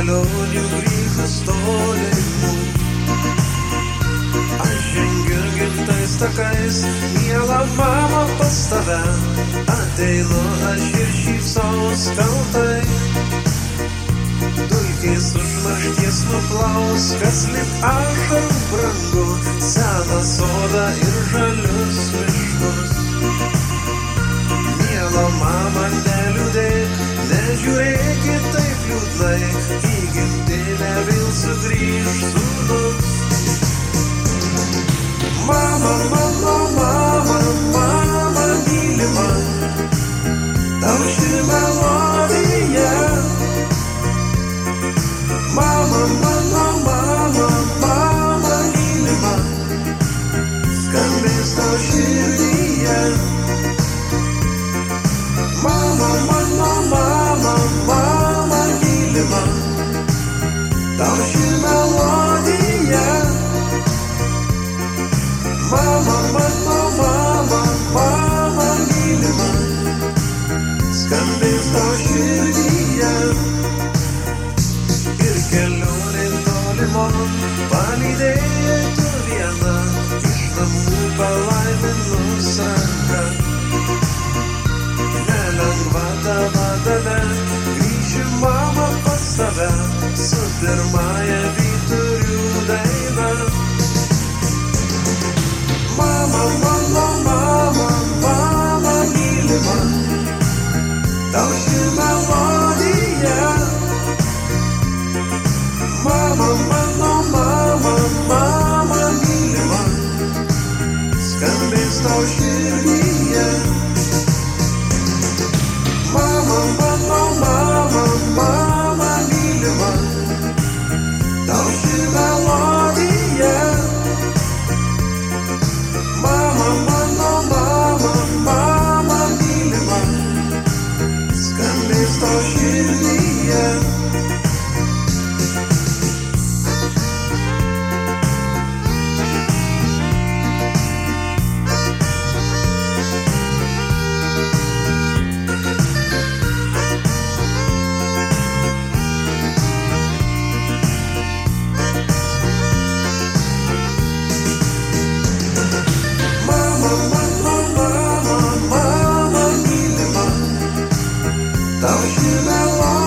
kelionių grįžus tolimų. Aš žengiu gimtais takais, mėla mama pas tave, ateinu aš ir šypsaus kaltai. Dulkės užmaršties nuplaus, kas lik ašarų brangu, seną sodą ir žalius miškus. Igen, det lär väl så bryr Mamma, mamma palydėtų vieną iš namų também estou cheia. Mama, mama, mama, mama, minha mãe, tão chega logo. Mama, mama, mama, mama, minha mãe, também estou cheia. 当时的我